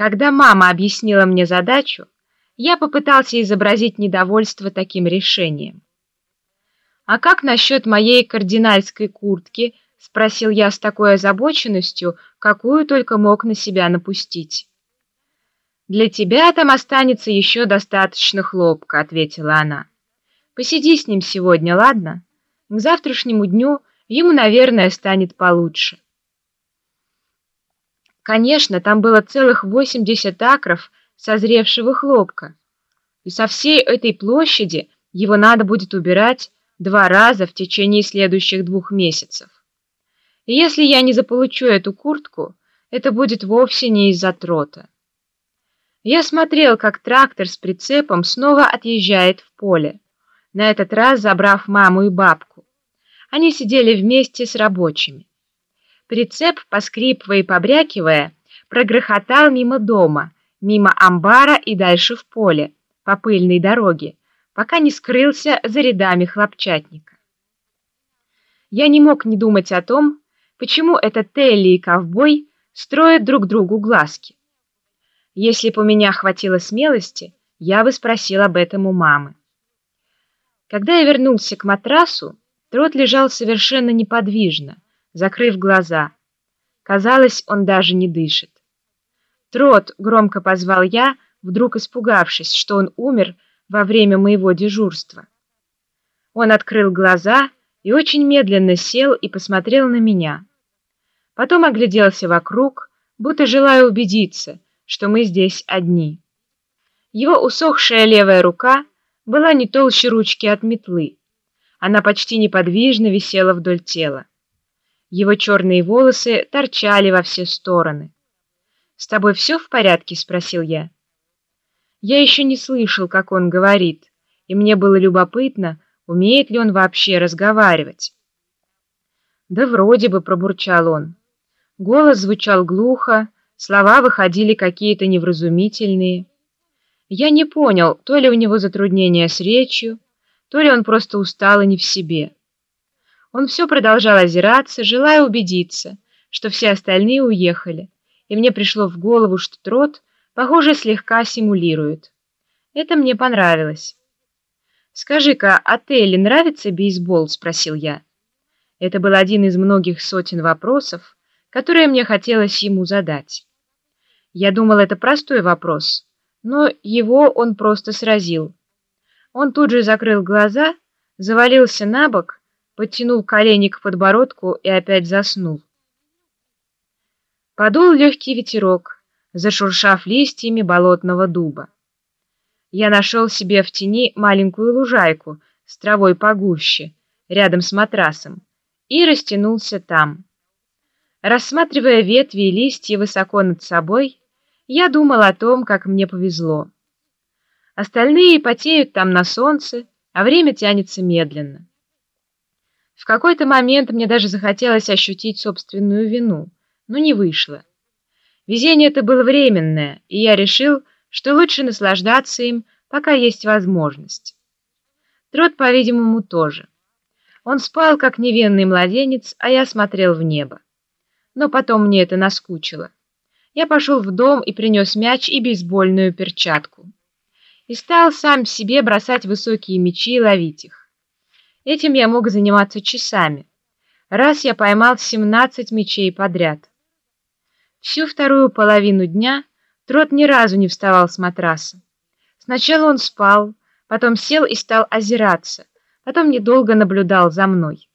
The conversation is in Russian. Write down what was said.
Когда мама объяснила мне задачу, я попытался изобразить недовольство таким решением. «А как насчет моей кардинальской куртки?» — спросил я с такой озабоченностью, какую только мог на себя напустить. «Для тебя там останется еще достаточно хлопка», — ответила она. «Посиди с ним сегодня, ладно? К завтрашнему дню ему, наверное, станет получше». Конечно, там было целых 80 акров созревшего хлопка, и со всей этой площади его надо будет убирать два раза в течение следующих двух месяцев. И если я не заполучу эту куртку, это будет вовсе не из-за трота. Я смотрел, как трактор с прицепом снова отъезжает в поле, на этот раз забрав маму и бабку. Они сидели вместе с рабочими. Прицеп, поскрипывая и побрякивая, прогрохотал мимо дома, мимо амбара и дальше в поле, по пыльной дороге, пока не скрылся за рядами хлопчатника. Я не мог не думать о том, почему этот Телли и ковбой строят друг другу глазки. Если бы у меня хватило смелости, я бы спросил об этом у мамы. Когда я вернулся к матрасу, Трот лежал совершенно неподвижно, закрыв глаза. Казалось, он даже не дышит. «Трот!» — громко позвал я, вдруг испугавшись, что он умер во время моего дежурства. Он открыл глаза и очень медленно сел и посмотрел на меня. Потом огляделся вокруг, будто желая убедиться, что мы здесь одни. Его усохшая левая рука была не толще ручки от метлы. Она почти неподвижно висела вдоль тела. Его черные волосы торчали во все стороны. «С тобой все в порядке?» — спросил я. Я еще не слышал, как он говорит, и мне было любопытно, умеет ли он вообще разговаривать. «Да вроде бы», — пробурчал он. Голос звучал глухо, слова выходили какие-то невразумительные. Я не понял, то ли у него затруднения с речью, то ли он просто устал и не в себе. Он все продолжал озираться, желая убедиться, что все остальные уехали, и мне пришло в голову, что Трот, похоже, слегка симулирует. Это мне понравилось. «Скажи-ка, а Телли нравится бейсбол?» — спросил я. Это был один из многих сотен вопросов, которые мне хотелось ему задать. Я думал, это простой вопрос, но его он просто сразил. Он тут же закрыл глаза, завалился на бок подтянул колени к подбородку и опять заснул. Подул легкий ветерок, зашуршав листьями болотного дуба. Я нашел себе в тени маленькую лужайку с травой погуще, рядом с матрасом, и растянулся там. Рассматривая ветви и листья высоко над собой, я думал о том, как мне повезло. Остальные потеют там на солнце, а время тянется медленно. В какой-то момент мне даже захотелось ощутить собственную вину, но не вышло. Везение это было временное, и я решил, что лучше наслаждаться им, пока есть возможность. Трот, по-видимому, тоже. Он спал, как невинный младенец, а я смотрел в небо. Но потом мне это наскучило. Я пошел в дом и принес мяч и бейсбольную перчатку. И стал сам себе бросать высокие мячи и ловить их. Этим я мог заниматься часами. Раз я поймал 17 мечей подряд. Всю вторую половину дня Трот ни разу не вставал с матраса. Сначала он спал, потом сел и стал озираться, потом недолго наблюдал за мной.